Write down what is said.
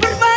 super